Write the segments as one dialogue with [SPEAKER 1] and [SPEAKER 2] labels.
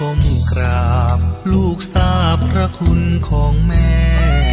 [SPEAKER 1] ก้มกราบ ลูกทราบพระคุณของแม่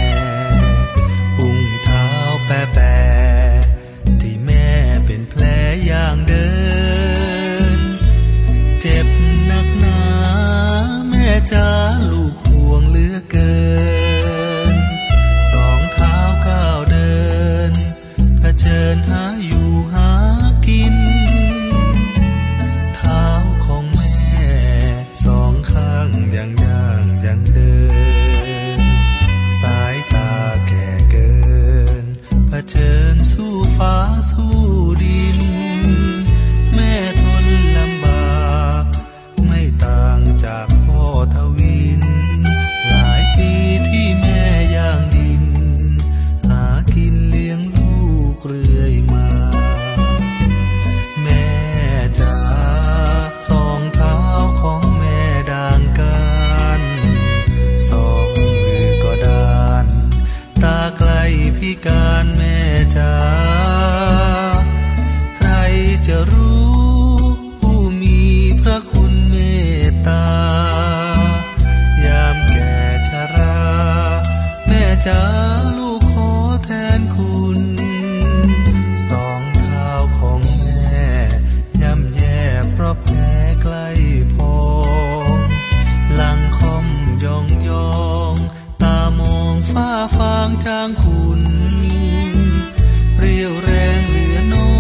[SPEAKER 1] เรียวแรงเหลือน้อ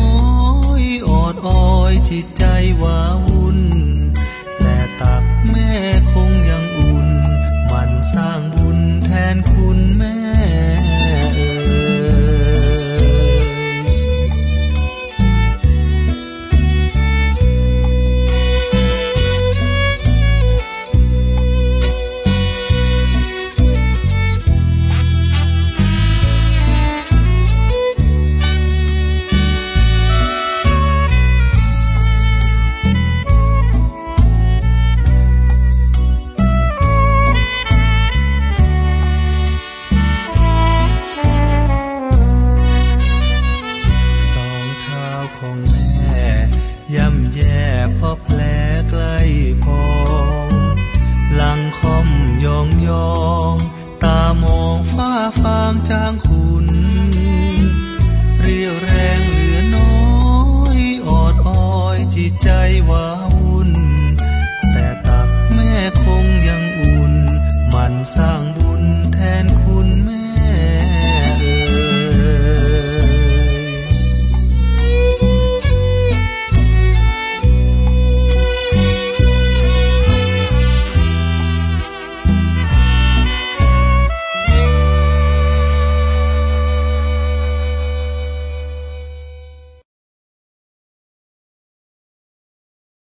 [SPEAKER 1] ยอดอ้อยจิตใจวาวุ่น องยอง ตามองฟ้าฟางจางคุณ เรียวแรงเหลือน้อยออดอ้อยจิตใจวาวุ่น แต่ตักแม่คงยังอุ่น มันสร้างบ